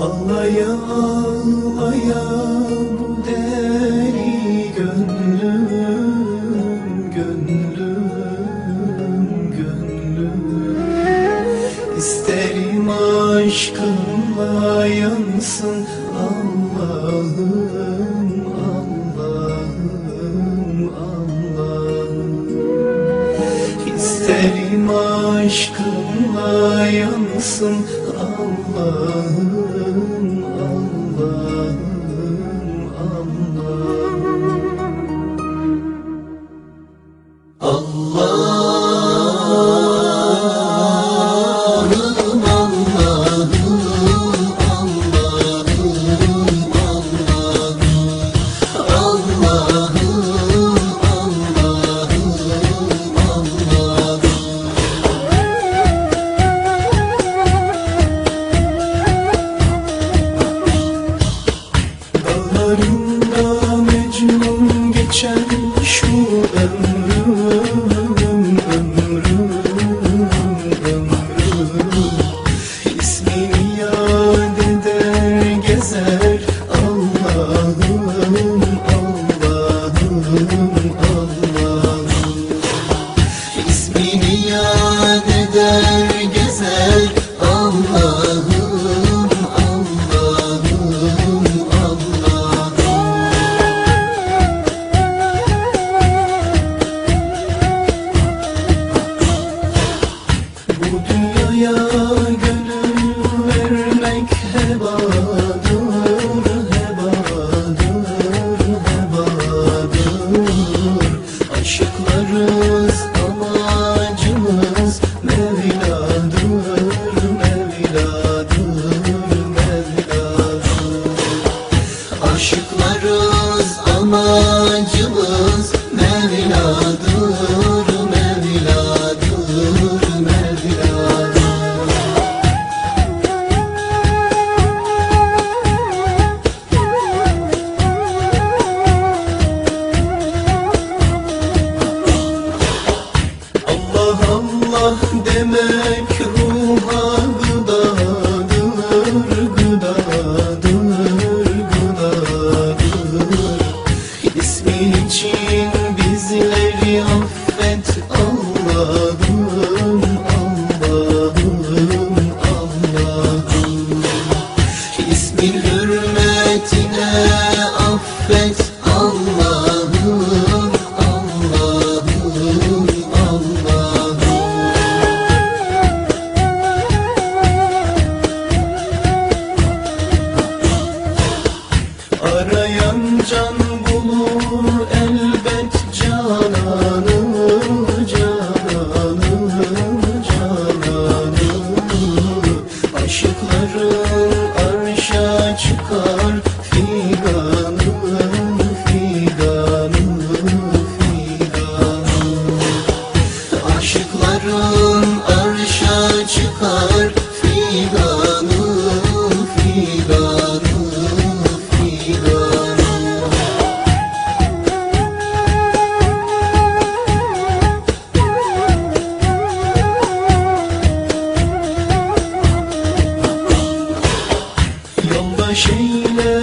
Ağlaya ağlaya bu deri gönlüm Gönlüm, gönlüm. İsterim aşkınla yansın Allah'ım Allah'ım Allah'ım. İsterim aşkınla yansın الله Dudaklarında Mecnun geçen şu ömür demek can شيله